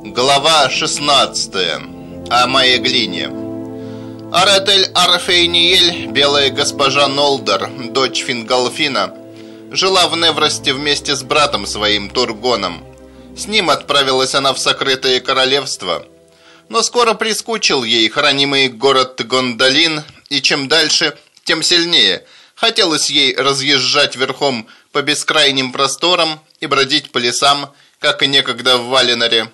Глава 16. О моей глине. Аретель Арфейниель, белая госпожа Нолдер, дочь Фингалфина, жила в Невросте вместе с братом своим Тургоном. С ним отправилась она в сокрытое королевство. Но скоро прискучил ей хранимый город Гондолин, и чем дальше, тем сильнее хотелось ей разъезжать верхом по бескрайним просторам и бродить по лесам, как и некогда в Валеноре.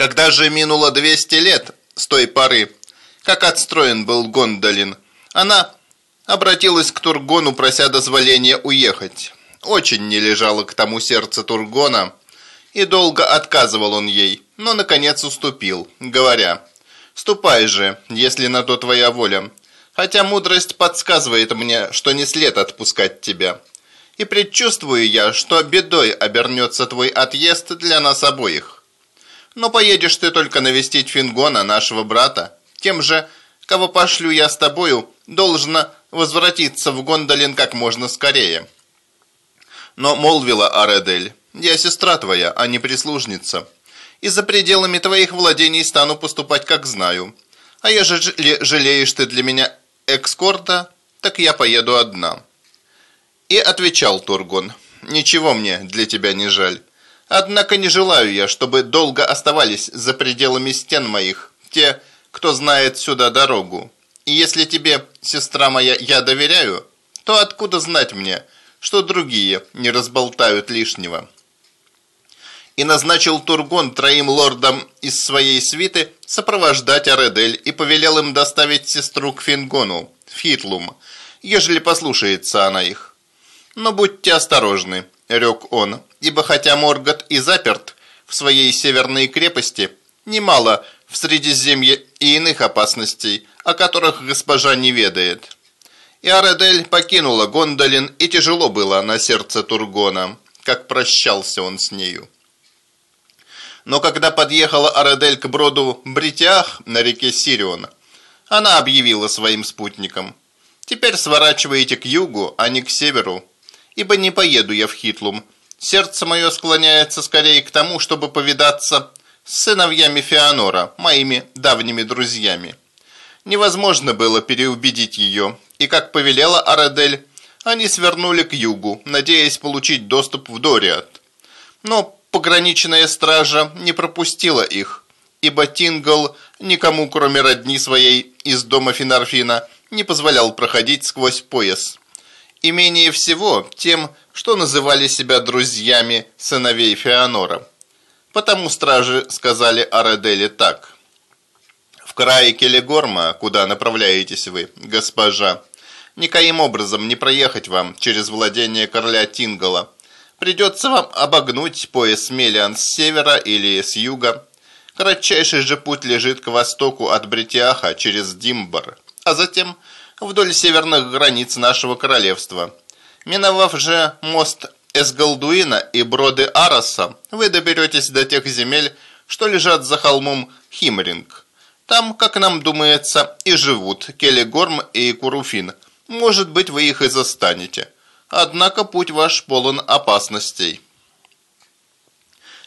Когда же минуло 200 лет с той поры, как отстроен был Гондолин, она обратилась к Тургону, прося дозволения уехать. Очень не лежало к тому сердце Тургона, и долго отказывал он ей, но наконец уступил, говоря, «Ступай же, если на то твоя воля, хотя мудрость подсказывает мне, что не след отпускать тебя. И предчувствую я, что бедой обернется твой отъезд для нас обоих. Но поедешь ты только навестить Фингона, нашего брата. Тем же, кого пошлю я с тобою, должна возвратиться в Гондолин как можно скорее». Но молвила Аредель, «Я сестра твоя, а не прислужница, и за пределами твоих владений стану поступать, как знаю. А ежели жалеешь ты для меня экскорта, так я поеду одна». И отвечал Тургон, «Ничего мне для тебя не жаль. Однако не желаю я, чтобы долго оставались за пределами стен моих те, кто знает сюда дорогу. И если тебе, сестра моя, я доверяю, то откуда знать мне, что другие не разболтают лишнего?» И назначил Тургон троим лордам из своей свиты сопровождать Аредель и повелел им доставить сестру к Фингону, в Хитлум, ежели послушается она их. Но будьте осторожны, рек он, ибо хотя Моргот и заперт в своей северной крепости, немало в Средиземье и иных опасностей, о которых госпожа не ведает. И Аредель покинула Гондолин, и тяжело было на сердце Тургона, как прощался он с нею. Но когда подъехала Аредель к броду Бритях на реке Сирион, она объявила своим спутникам, «Теперь сворачиваете к югу, а не к северу, ибо не поеду я в Хитлум. Сердце мое склоняется скорее к тому, чтобы повидаться с сыновьями Феонора, моими давними друзьями. Невозможно было переубедить ее, и, как повелела Арадель, они свернули к югу, надеясь получить доступ в Дориат. Но пограничная стража не пропустила их, ибо Тингл никому, кроме родни своей из дома Финарфина, не позволял проходить сквозь пояс и менее всего тем, что называли себя друзьями сыновей Феонора. Потому стражи сказали Араделе так. «В крае Келегорма, куда направляетесь вы, госпожа, никоим образом не проехать вам через владение короля Тингала. Придется вам обогнуть пояс Мелиан с севера или с юга. Кратчайший же путь лежит к востоку от Бритиаха через Димбар, а затем – вдоль северных границ нашего королевства. Миновав же мост Эсгалдуина и броды Араса, вы доберетесь до тех земель, что лежат за холмом Химринг. Там, как нам думается, и живут Келегорм и Куруфин. Может быть, вы их и застанете. Однако путь ваш полон опасностей.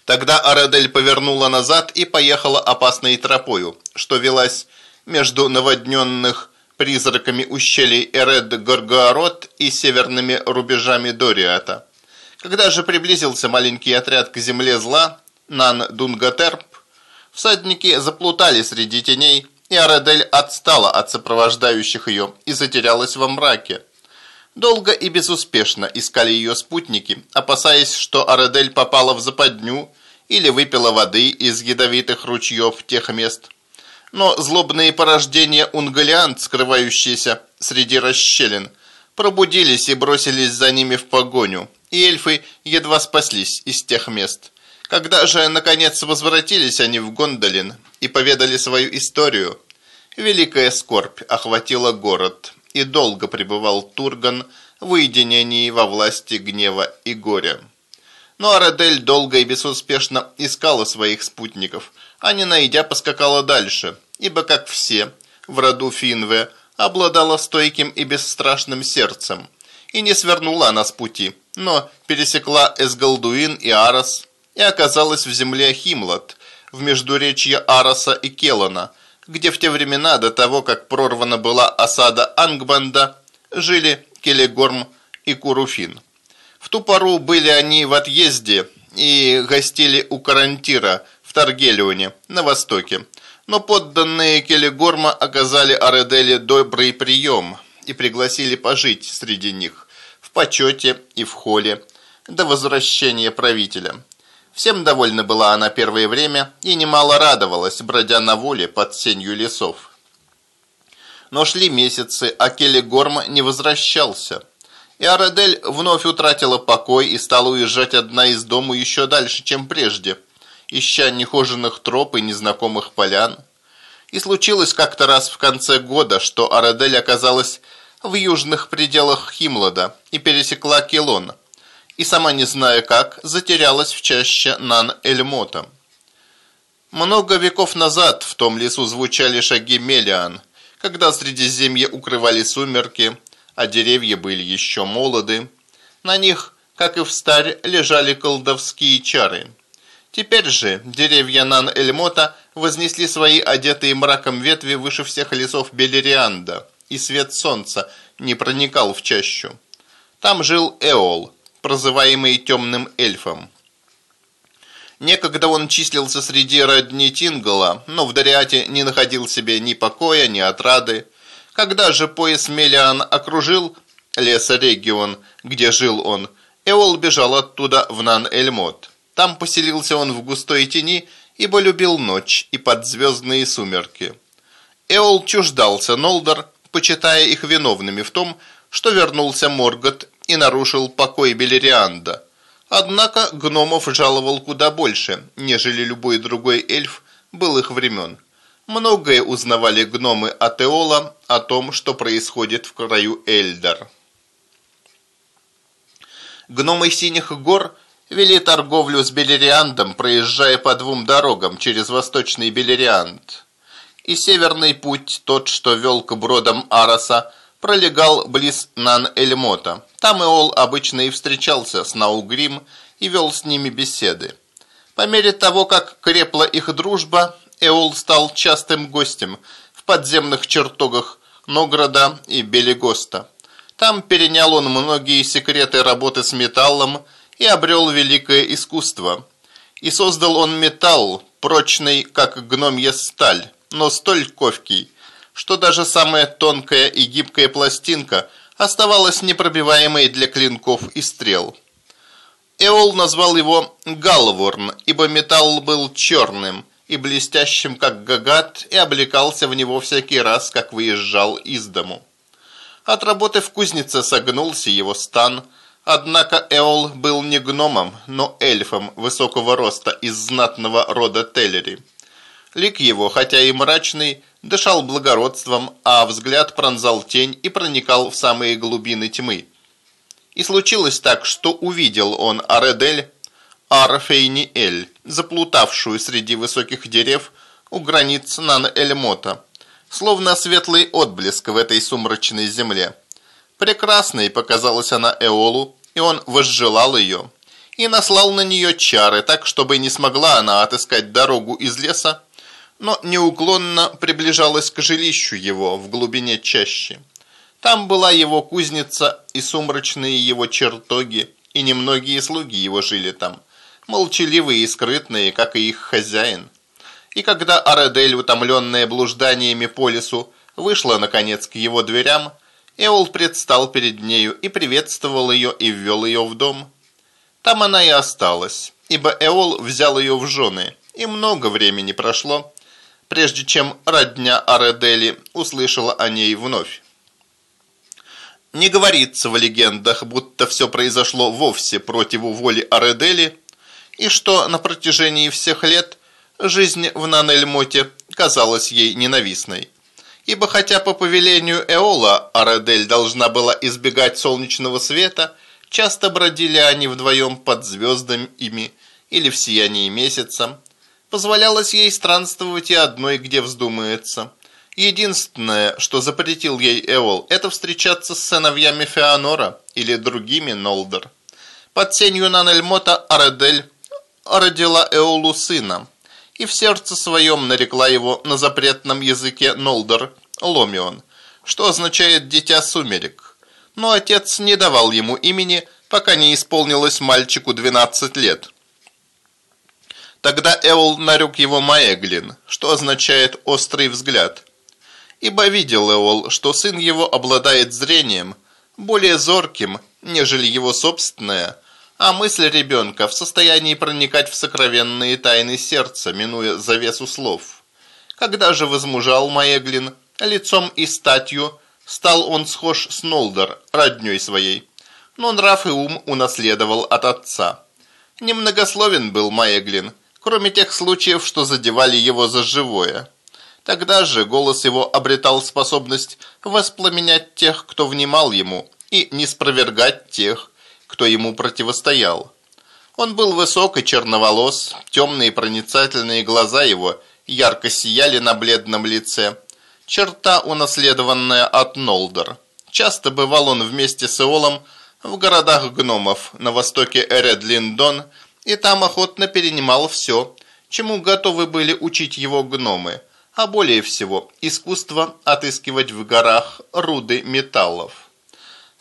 Тогда Арадель повернула назад и поехала опасной тропою, что велась между наводненных призраками ущелий Эред-Горгоарот и северными рубежами Дориата. Когда же приблизился маленький отряд к земле зла, Нан-Дунгатерп, всадники заплутали среди теней, и Аредель отстала от сопровождающих ее и затерялась во мраке. Долго и безуспешно искали ее спутники, опасаясь, что Аредель попала в западню или выпила воды из ядовитых ручьев тех мест, но злобные порождения унгалиант, скрывающиеся среди расщелин, пробудились и бросились за ними в погоню, и эльфы едва спаслись из тех мест. Когда же, наконец, возвратились они в Гондолин и поведали свою историю, великая скорбь охватила город, и долго пребывал Турган в уединении во власти гнева и горя. Но Арадель долго и безуспешно искала своих спутников, а не найдя, поскакала дальше, ибо, как все, в роду Финве обладала стойким и бесстрашным сердцем, и не свернула она с пути, но пересекла Эсгалдуин и Арас и оказалась в земле Химлот, в междуречье Араса и Келана, где в те времена, до того, как прорвана была осада Ангбанда, жили Келегорм и Куруфин. В ту пору были они в отъезде и гостили у Карантира в Таргелионе, на востоке. Но подданные Келегорма оказали Аределе добрый прием и пригласили пожить среди них в почете и в холе до возвращения правителя. Всем довольна была она первое время и немало радовалась, бродя на воле под сенью лесов. Но шли месяцы, а Келегорм не возвращался. И Арадель вновь утратила покой и стала уезжать одна из дому еще дальше, чем прежде, ища нехоженных троп и незнакомых полян. И случилось как-то раз в конце года, что Арадель оказалась в южных пределах Химлада и пересекла Келон – и, сама не зная как, затерялась в чаще Нан-Эльмота. Много веков назад в том лесу звучали шаги Мелиан, когда Средиземье укрывали сумерки, а деревья были еще молоды. На них, как и в старь, лежали колдовские чары. Теперь же деревья Нан-Эльмота вознесли свои одетые мраком ветви выше всех лесов Белерианда, и свет солнца не проникал в чащу. Там жил Эол, прозываемый темным эльфом. Некогда он числился среди родни Тингала, но в Дариате не находил себе ни покоя, ни отрады. Когда же пояс Мелиан окружил лесорегион, где жил он, Эол бежал оттуда в Нан-Эльмот. Там поселился он в густой тени, ибо любил ночь и подзвездные сумерки. Эол чуждался Нолдор, почитая их виновными в том, что вернулся Моргот и нарушил покой Белерианда. Однако гномов жаловал куда больше, нежели любой другой эльф былых времен. Многое узнавали гномы от Эола о том, что происходит в краю Эльдар. Гномы Синих гор вели торговлю с Белериандом, проезжая по двум дорогам через Восточный Белерианд. И северный путь, тот, что вел к бродам Араса, пролегал близ Нан-Эльмота. Там Эол обычно и встречался с Наугрим и вел с ними беседы. По мере того, как крепла их дружба, Эол стал частым гостем в подземных чертогах Нограда и Белегоста. Там перенял он многие секреты работы с металлом и обрел великое искусство. И создал он металл, прочный, как гномья сталь, но столь ковкий, что даже самая тонкая и гибкая пластинка оставалась непробиваемой для клинков и стрел. Эол назвал его Галворн, ибо металл был черным и блестящим, как гагат, и облекался в него всякий раз, как выезжал из дому. От работы в кузнице согнулся его стан, однако Эол был не гномом, но эльфом высокого роста из знатного рода Теллери. Лик его, хотя и мрачный, дышал благородством, а взгляд пронзал тень и проникал в самые глубины тьмы. И случилось так, что увидел он Аредель Арфейниэль, заплутавшую среди высоких дерев у границ Нан-Эльмота, словно светлый отблеск в этой сумрачной земле. Прекрасной показалась она Эолу, и он возжелал ее, и наслал на нее чары, так, чтобы не смогла она отыскать дорогу из леса но неуклонно приближалась к жилищу его в глубине чащи. Там была его кузница и сумрачные его чертоги, и немногие слуги его жили там, молчаливые и скрытные, как и их хозяин. И когда Арадель, утомленная блужданиями по лесу, вышла, наконец, к его дверям, Эол предстал перед нею и приветствовал ее и ввел ее в дом. Там она и осталась, ибо Эол взял ее в жены, и много времени прошло, прежде чем родня Аредели услышала о ней вновь. Не говорится в легендах, будто все произошло вовсе против воли Аредели, и что на протяжении всех лет жизнь в Нанельмоте казалась ей ненавистной. Ибо хотя по повелению Эола Аредель должна была избегать солнечного света, часто бродили они вдвоем под звездами или в сиянии месяца, Позволялось ей странствовать и одной, где вздумается. Единственное, что запретил ей Эол, это встречаться с сыновьями Феонора или другими Нолдер. Под сенью Нанельмота Аредель родила Эолу сына, и в сердце своем нарекла его на запретном языке Нолдер Ломион, что означает «дитя сумерек». Но отец не давал ему имени, пока не исполнилось мальчику 12 лет. Тогда Эол нарек его Маэглин, что означает «острый взгляд». Ибо видел Эол, что сын его обладает зрением, более зорким, нежели его собственное, а мысль ребенка в состоянии проникать в сокровенные тайны сердца, минуя завесу слов. Когда же возмужал Маэглин, лицом и статью, стал он схож с Нолдер, родней своей, но нрав и ум унаследовал от отца. Немногословен был Маэглин, кроме тех случаев, что задевали его за живое. Тогда же голос его обретал способность воспламенять тех, кто внимал ему, и не спровергать тех, кто ему противостоял. Он был высок и черноволос, темные проницательные глаза его ярко сияли на бледном лице. Черта, унаследованная от Нолдер. Часто бывал он вместе с Эолом в городах гномов на востоке Эредлиндон и там охотно перенимал все, чему готовы были учить его гномы, а более всего искусство отыскивать в горах руды металлов.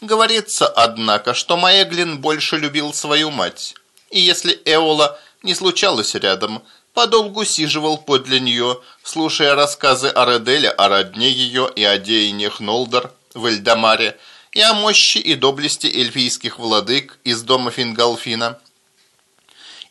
Говорится, однако, что Маэглин больше любил свою мать, и если Эола не случалось рядом, подолгу сиживал подле нее, слушая рассказы о Ределе, о родне ее и о деяниях Нолдер в Эльдамаре, и о мощи и доблести эльфийских владык из дома Фингалфина –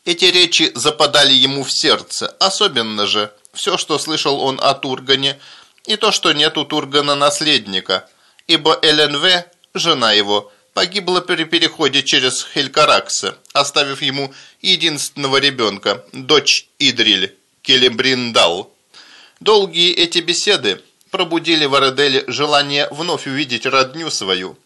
эти речи западали ему в сердце, особенно же все, что слышал он о Тургане, и то, что нет у Тургана наследника, ибо ЛНВ, жена его, погибла при переходе через Хелькаракса, оставив ему единственного ребенка, дочь Идриль, Келебриндал. Долгие эти беседы пробудили в Араделе желание вновь увидеть родню свою.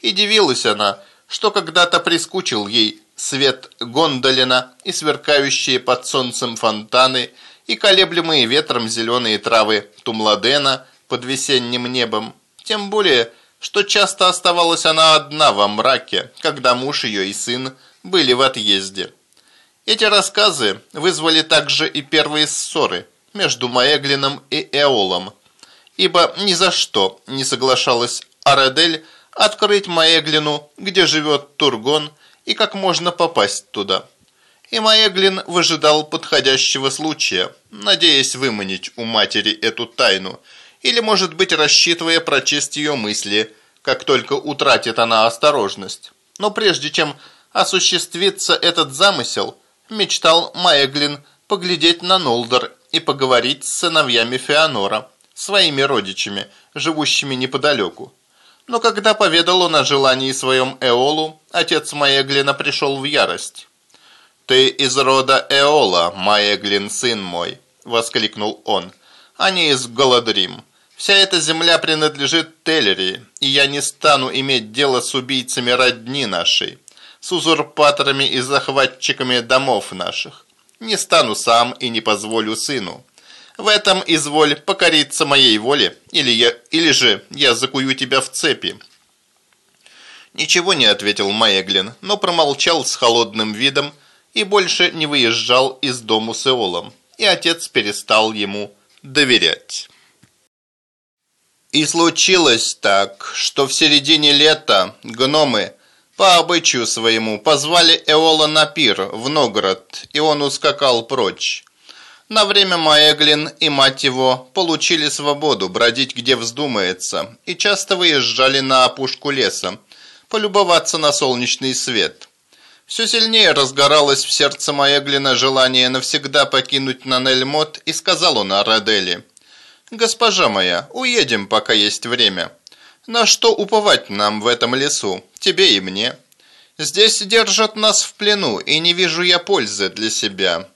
И дивилась она, что когда-то прискучил ей свет Гондолина и сверкающие под солнцем фонтаны и колеблемые ветром зеленые травы Тумладена под весенним небом. Тем более, что часто оставалась она одна во мраке, когда муж ее и сын были в отъезде. Эти рассказы вызвали также и первые ссоры между Маэглином и Эолом, ибо ни за что не соглашалась Арадель открыть Маэглину, где живет Тургон, и как можно попасть туда. И Маэглин выжидал подходящего случая, надеясь выманить у матери эту тайну, или, может быть, рассчитывая прочесть ее мысли, как только утратит она осторожность. Но прежде чем осуществиться этот замысел, мечтал Маэглин поглядеть на Нолдер и поговорить с сыновьями Феонора, своими родичами, живущими неподалеку. Но когда поведал он о желании своем Эолу, отец Маэглина пришел в ярость. «Ты из рода Эола, Маэглин, сын мой!» – воскликнул он. «А не из Голодрим. Вся эта земля принадлежит Теллери, и я не стану иметь дело с убийцами родни нашей, с узурпаторами и захватчиками домов наших. Не стану сам и не позволю сыну. В этом изволь покориться моей воле, или, я, или же я закую тебя в цепи». Ничего не ответил Маэглин, но промолчал с холодным видом и больше не выезжал из дому с Эолом, и отец перестал ему доверять. И случилось так, что в середине лета гномы по обычаю своему позвали Эола на пир в Новгород, и он ускакал прочь. На время Маэглин и мать его получили свободу бродить где вздумается и часто выезжали на опушку леса, полюбоваться на солнечный свет. Все сильнее разгоралось в сердце Маэглина желание навсегда покинуть Нанельмот и сказал он Арадели. «Госпожа моя, уедем, пока есть время. На что уповать нам в этом лесу, тебе и мне? Здесь держат нас в плену, и не вижу я пользы для себя»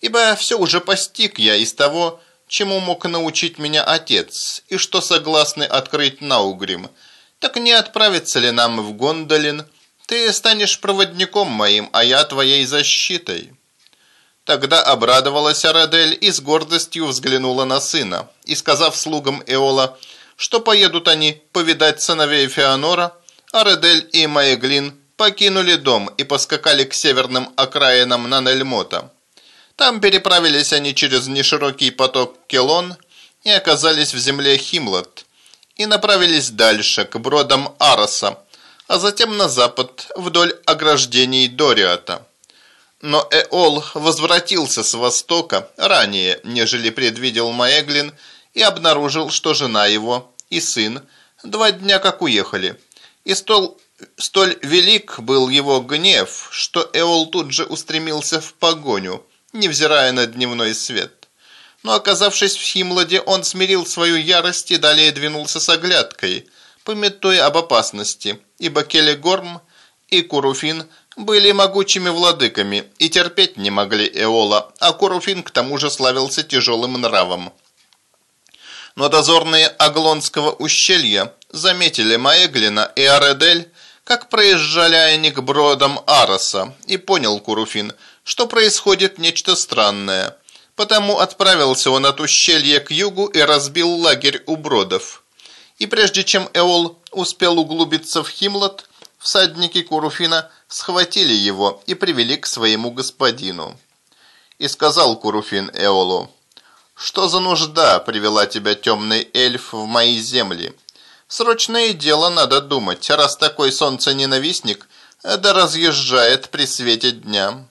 ибо все уже постиг я из того, чему мог научить меня отец, и что согласны открыть Наугрим. Так не отправиться ли нам в Гондолин? Ты станешь проводником моим, а я твоей защитой». Тогда обрадовалась Арадель и с гордостью взглянула на сына, и, сказав слугам Эола, что поедут они повидать сыновей Феонора, Арадель и Маеглин покинули дом и поскакали к северным окраинам Нанельмота. Там переправились они через неширокий поток Келон и оказались в земле Химлот и направились дальше, к бродам Ароса, а затем на запад, вдоль ограждений Дориата. Но Эол возвратился с востока ранее, нежели предвидел Маэглин, и обнаружил, что жена его и сын два дня как уехали. И столь, столь велик был его гнев, что Эол тут же устремился в погоню, невзирая на дневной свет. Но оказавшись в Химладе, он смирил свою ярость и далее двинулся с оглядкой, пометуя об опасности, ибо Келегорм и Куруфин были могучими владыками и терпеть не могли Эола, а Куруфин к тому же славился тяжелым нравом. Но дозорные Аглонского ущелья заметили Маэглина и Аредель, как проезжали они к бродам Ароса, и понял Куруфин, что происходит нечто странное. Потому отправился он от ущелья к югу и разбил лагерь у бродов. И прежде чем Эол успел углубиться в Химлот, всадники Куруфина схватили его и привели к своему господину. И сказал Куруфин Эолу, «Что за нужда привела тебя, темный эльф, в мои земли? Срочное дело надо думать, раз такой солнцененавистник да разъезжает при свете дня».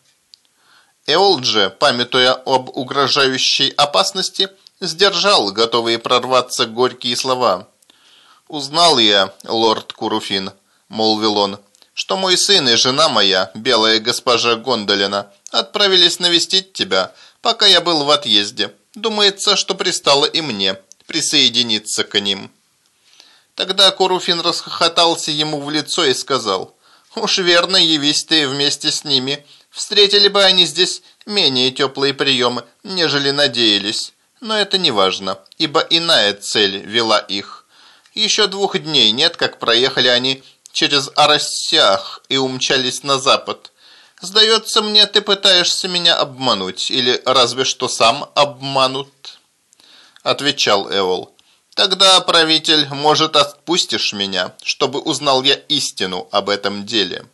Эол же, памятуя об угрожающей опасности, сдержал готовые прорваться горькие слова. «Узнал я, лорд Куруфин», — молвил он, что мой сын и жена моя, белая госпожа Гондолина, отправились навестить тебя, пока я был в отъезде. Думается, что пристало и мне присоединиться к ним». Тогда Коруфин расхохотался ему в лицо и сказал, «Уж верно, явись ты вместе с ними. Встретили бы они здесь менее теплые приемы, нежели надеялись. Но это не важно, ибо иная цель вела их. Еще двух дней нет, как проехали они через Арассях и умчались на запад. Сдается мне, ты пытаешься меня обмануть, или разве что сам обманут?» Отвечал Эвол. «Тогда, правитель, может, отпустишь меня, чтобы узнал я истину об этом деле?»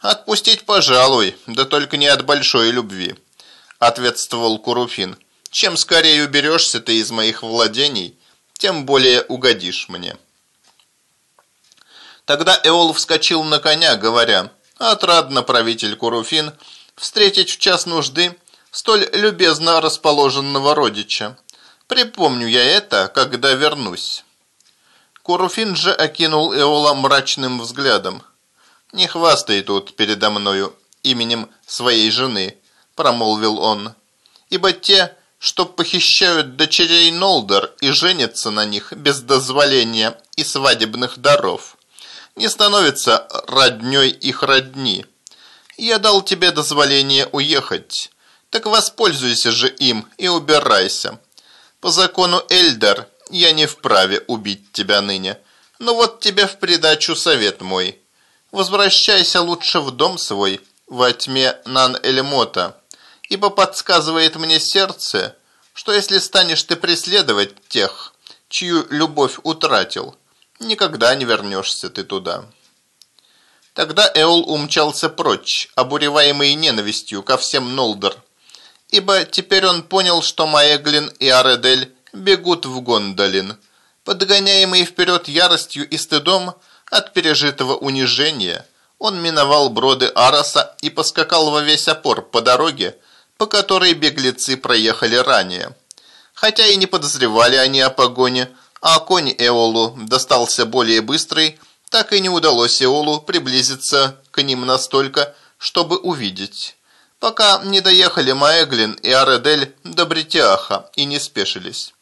«Отпустить, пожалуй, да только не от большой любви», — ответствовал Куруфин. «Чем скорее уберешься ты из моих владений, тем более угодишь мне». Тогда Эол вскочил на коня, говоря, «Отрадно, правитель Куруфин, встретить в час нужды столь любезно расположенного родича. Припомню я это, когда вернусь». Куруфин же окинул Эола мрачным взглядом. «Не хвастай тут передо мною именем своей жены», – промолвил он. «Ибо те, что похищают дочерей Нолдер и женятся на них без дозволения и свадебных даров, не становится родней их родни. Я дал тебе дозволение уехать, так воспользуйся же им и убирайся. По закону Эльдар я не вправе убить тебя ныне, но вот тебе в придачу совет мой. Возвращайся лучше в дом свой, во тьме Нан-Эльмота, ибо подсказывает мне сердце, что если станешь ты преследовать тех, чью любовь утратил, Никогда не вернешься ты туда. Тогда Эол умчался прочь, обуреваемый ненавистью ко всем Нолдор, ибо теперь он понял, что Маэглин и Аредель бегут в Гондолин, подгоняемый вперед яростью и стыдом от пережитого унижения. Он миновал броды Араса и поскакал во весь опор по дороге, по которой беглецы проехали ранее. Хотя и не подозревали они о погоне, а конь Эолу достался более быстрый, так и не удалось Эолу приблизиться к ним настолько, чтобы увидеть. Пока не доехали Маэглин и Аредель до Бритиаха и не спешились.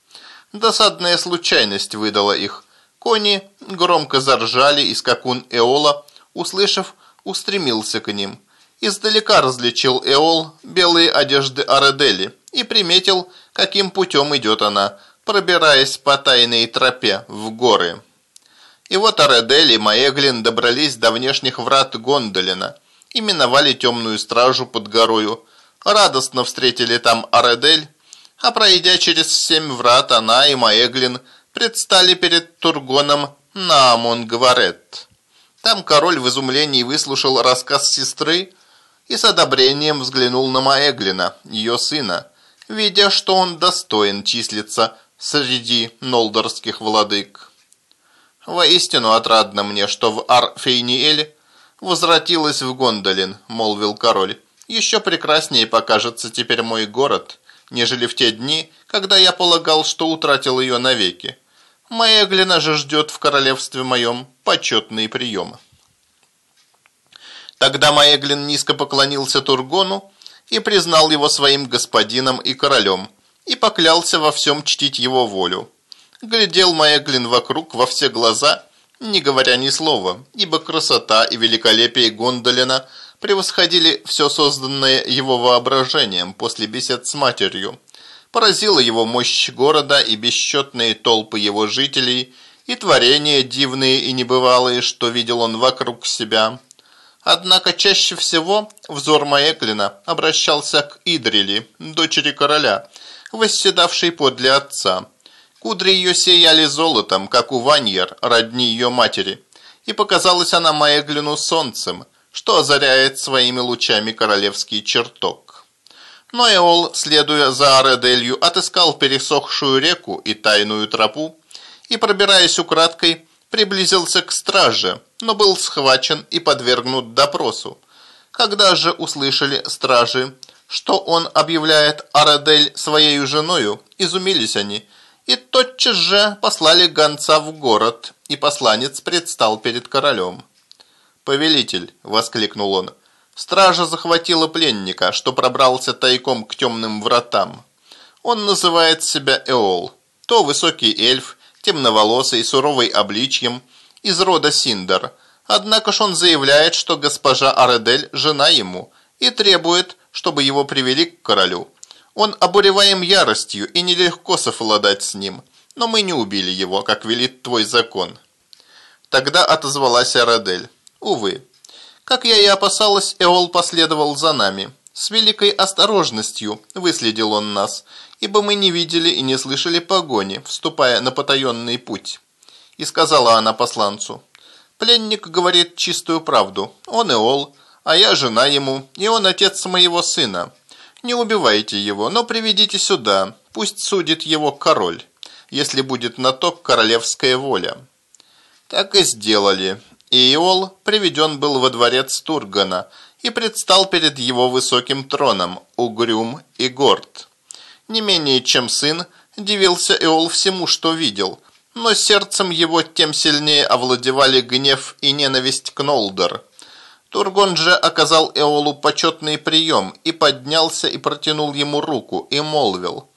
Досадная случайность выдала их. Кони громко заржали, и скакун Эола, услышав, устремился к ним. Издалека различил Эол белые одежды Аредели и приметил, каким путем идет она – пробираясь по тайной тропе в горы. И вот Аредель и Маэглин добрались до внешних врат Гондолина и миновали темную стражу под горою. Радостно встретили там Аредель, а пройдя через семь врат, она и Маэглин предстали перед Тургоном на Амон-Гварет. Там король в изумлении выслушал рассказ сестры и с одобрением взглянул на Маэглина, ее сына, видя, что он достоин числиться среди нолдорских владык. «Воистину отрадно мне, что в Ар-Фейниэль возвратилась в Гондолин», – молвил король. «Еще прекраснее покажется теперь мой город, нежели в те дни, когда я полагал, что утратил ее навеки. Моя глина же ждет в королевстве моем почетные приемы». Тогда Маэглин низко поклонился Тургону и признал его своим господином и королем, и поклялся во всем чтить его волю. Глядел Маэглин вокруг во все глаза, не говоря ни слова, ибо красота и великолепие Гондолина превосходили все созданное его воображением после бесед с матерью. Поразила его мощь города и бесчетные толпы его жителей, и творения дивные и небывалые, что видел он вокруг себя. Однако чаще всего взор Маэклина обращался к Идрили, дочери короля, восседавшей подле отца. Кудри ее сияли золотом, как у Ваньер, родни ее матери, и показалась она Маэглину солнцем, что озаряет своими лучами королевский чертог. Но Эол, следуя за Аределью, отыскал пересохшую реку и тайную тропу, и, пробираясь украдкой, приблизился к страже, но был схвачен и подвергнут допросу. Когда же услышали стражи, что он объявляет Арадель своей женою, изумились они, и тотчас же послали гонца в город, и посланец предстал перед королем. «Повелитель!» – воскликнул он. «Стража захватила пленника, что пробрался тайком к темным вратам. Он называет себя Эол, то высокий эльф, темноволосый, суровый обличьем, из рода Синдер. Однако ж он заявляет, что госпожа Аредель – жена ему, и требует, чтобы его привели к королю. Он обуреваем яростью, и нелегко совладать с ним, но мы не убили его, как велит твой закон». Тогда отозвалась Аредель. «Увы. Как я и опасалась, Эол последовал за нами. С великой осторожностью выследил он нас, ибо мы не видели и не слышали погони, вступая на потаенный путь. И сказала она посланцу, «Пленник говорит чистую правду. Он Эол, а я жена ему, и он отец моего сына. Не убивайте его, но приведите сюда, пусть судит его король, если будет на то королевская воля». Так и сделали. И Иол приведен был во дворец Тургана и предстал перед его высоким троном, угрюм и горд. Не менее чем сын, дивился Эол всему, что видел, но сердцем его тем сильнее овладевали гнев и ненависть к Нолдер. Тургон же оказал Эолу почетный прием и поднялся и протянул ему руку и молвил.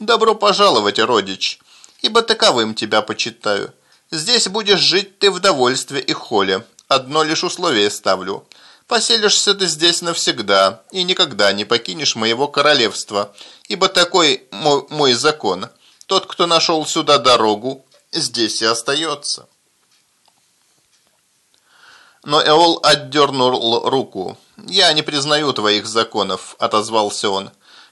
«Добро пожаловать, родич, ибо таковым тебя почитаю. Здесь будешь жить ты в довольстве и холе. Одно лишь условие ставлю. Поселишься ты здесь навсегда и никогда не покинешь моего королевства, ибо такой мой, мой закон. Тот, кто нашел сюда дорогу, здесь и остается». Но Эол отдернул руку. «Я не признаю твоих законов», – отозвался он.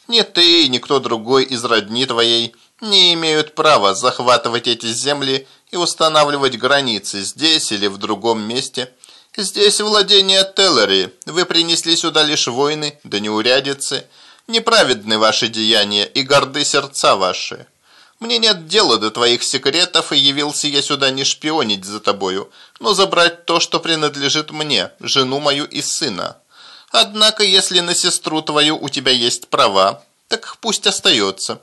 «Ни ты, ни кто другой из родни твоей не имеют права захватывать эти земли и устанавливать границы здесь или в другом месте. Здесь владение Теллери. Вы принесли сюда лишь войны, да неурядицы. Неправедны ваши деяния и горды сердца ваши. Мне нет дела до твоих секретов, и явился я сюда не шпионить за тобою, но забрать то, что принадлежит мне, жену мою и сына. Однако, если на сестру твою у тебя есть права, так пусть остается.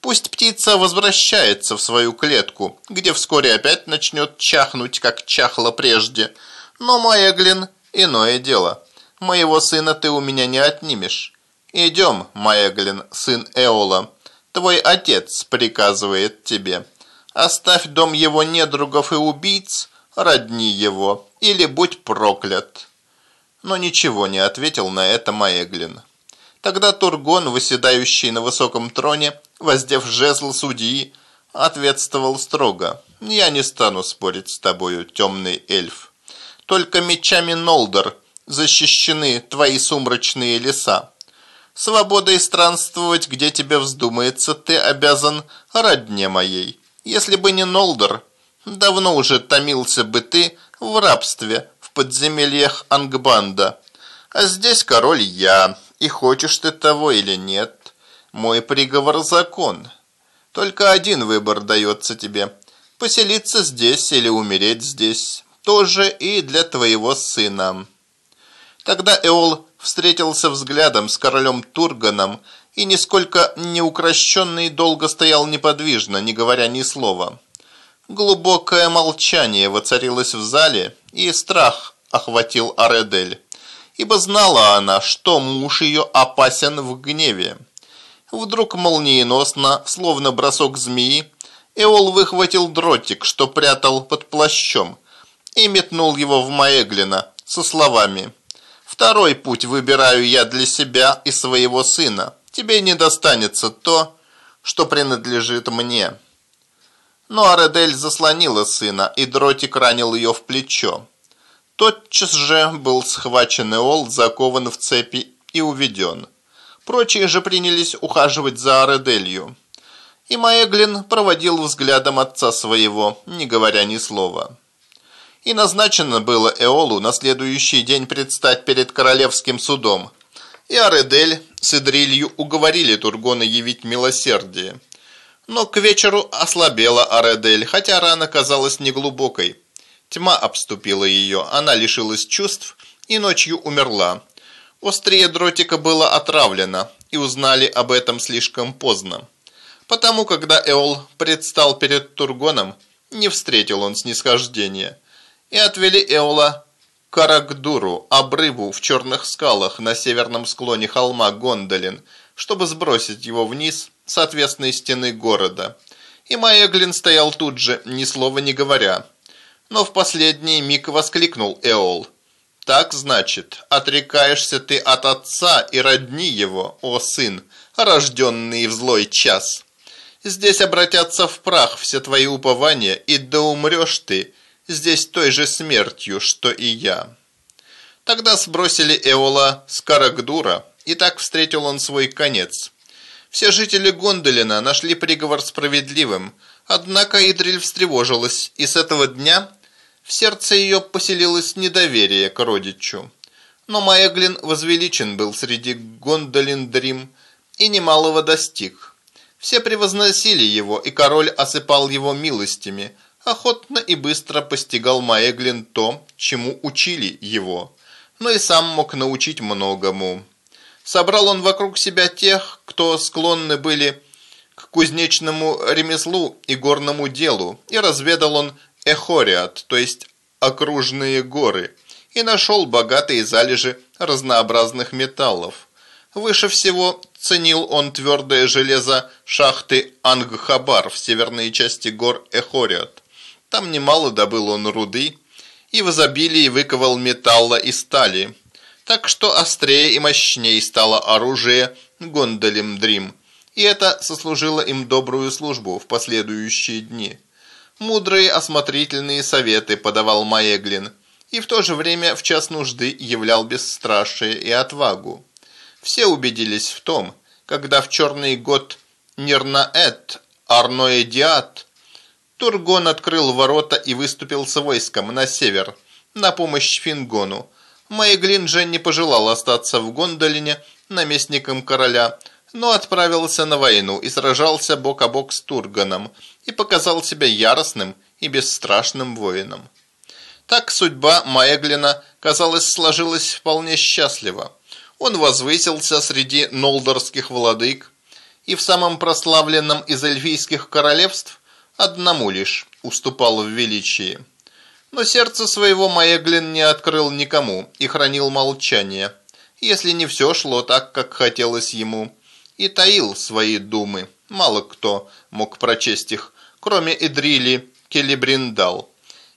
Пусть птица возвращается в свою клетку, где вскоре опять начнет чахнуть, как чахло прежде. Но, Маэглин, иное дело. Моего сына ты у меня не отнимешь. Идем, Маэглин, сын Эола. Твой отец приказывает тебе. Оставь дом его недругов и убийц, родни его, или будь проклят. Но ничего не ответил на это Маэглин. Тогда Тургон, выседающий на высоком троне, воздев жезл судьи, ответствовал строго. «Я не стану спорить с тобою, темный эльф. Только мечами Нолдор защищены твои сумрачные леса. Свободой странствовать, где тебе вздумается, ты обязан родне моей. Если бы не Нолдор, давно уже томился бы ты в рабстве в подземельях Ангбанда. А здесь король я, и хочешь ты того или нет, мой приговор закон. Только один выбор дается тебе – поселиться здесь или умереть здесь, тоже и для твоего сына». Тогда Эол встретился взглядом с королем Турганом и, нисколько неукрощенный, долго стоял неподвижно, не говоря ни слова. Глубокое молчание воцарилось в зале, и страх охватил Аредель, ибо знала она, что муж ее опасен в гневе. Вдруг молниеносно, словно бросок змеи, Эол выхватил дротик, что прятал под плащом, и метнул его в Маэглина со словами «Второй путь выбираю я для себя и своего сына. Тебе не достанется то, что принадлежит мне». Но Аредель заслонила сына, и дротик ранил ее в плечо. Тотчас же был схвачен Эол, закован в цепи и уведен. Прочие же принялись ухаживать за Аределью. И Маэглин проводил взглядом отца своего, не говоря ни слова. И назначено было Эолу на следующий день предстать перед королевским судом. И Аредель с Идрилью уговорили Тургона явить милосердие. Но к вечеру ослабела Аредель, хотя рана казалась неглубокой. Тьма обступила ее, она лишилась чувств и ночью умерла. Острие дротика было отравлено, и узнали об этом слишком поздно. Потому, когда Эол предстал перед Тургоном, не встретил он снисхождения. И отвели Эола к Карагдуру, обрыву в черных скалах на северном склоне холма Гондолин, чтобы сбросить его вниз – с отвесной стены города. И Маэглин стоял тут же, ни слова не говоря. Но в последний миг воскликнул Эол. «Так, значит, отрекаешься ты от отца и родни его, о сын, рожденный в злой час. Здесь обратятся в прах все твои упования, и да умрешь ты здесь той же смертью, что и я». Тогда сбросили Эола с Карагдура, и так встретил он свой конец – все жители Гондолина нашли приговор справедливым, однако Идриль встревожилась, и с этого дня в сердце ее поселилось недоверие к родичу. Но Маэглин возвеличен был среди Гондолин-Дрим и немалого достиг. Все превозносили его, и король осыпал его милостями, охотно и быстро постигал Маэглин то, чему учили его, но и сам мог научить многому. Собрал он вокруг себя тех, кто склонны были к кузнечному ремеслу и горному делу, и разведал он Эхориат, то есть окружные горы, и нашел богатые залежи разнообразных металлов. Выше всего ценил он твердое железо шахты Ангхабар в северной части гор Эхориат. Там немало добыл он руды и в изобилии выковал металла и стали – так что острее и мощнее стало оружие Гондолем Дрим, и это сослужило им добрую службу в последующие дни. Мудрые осмотрительные советы подавал Маэглин, и в то же время в час нужды являл бесстрашие и отвагу. Все убедились в том, когда в черный год Нирнаэт, Арноэдиат, Тургон открыл ворота и выступил с войском на север, на помощь Фингону, Майглин же не пожелал остаться в Гондолине наместником короля, но отправился на войну и сражался бок о бок с Турганом и показал себя яростным и бесстрашным воином. Так судьба Маэглина, казалось, сложилась вполне счастливо. Он возвысился среди нолдорских владык и в самом прославленном из эльфийских королевств одному лишь уступал в величии. Но сердце своего Маэглин не открыл никому и хранил молчание, если не все шло так, как хотелось ему, и таил свои думы. Мало кто мог прочесть их, кроме Идрили Келебриндал,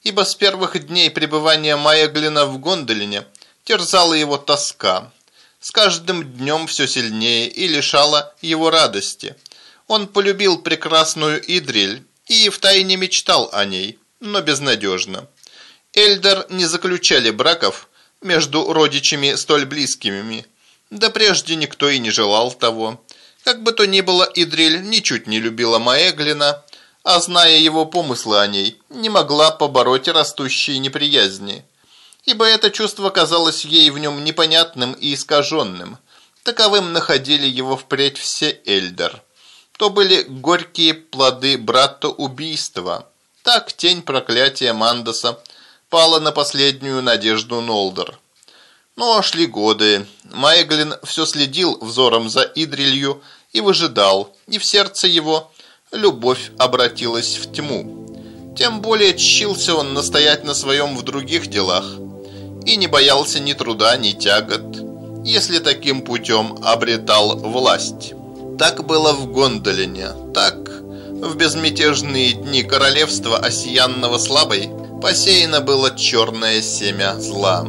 ибо с первых дней пребывания Маэглина в Гондолине терзала его тоска. С каждым днем все сильнее и лишала его радости. Он полюбил прекрасную Идриль и втайне мечтал о ней, но безнадежно. Эльдер не заключали браков между родичами столь близкими, да прежде никто и не желал того. Как бы то ни было, Идриль ничуть не любила Маэглина, а зная его помыслы о ней, не могла побороть растущие неприязни. ибо это чувство казалось ей в нем непонятным и искаженным. Таковым находили его впредь все Эльдер. То были горькие плоды брата убийства. Так тень проклятия Мандоса пала на последнюю надежду Нолдер. Но шли годы. Майглин все следил взором за Идрилью и выжидал, и в сердце его любовь обратилась в тьму. Тем более чщился он настоять на своем в других делах и не боялся ни труда, ни тягот, если таким путем обретал власть. Так было в Гондолине, так в безмятежные дни королевства осиянного слабой посеяно было черное семя зла.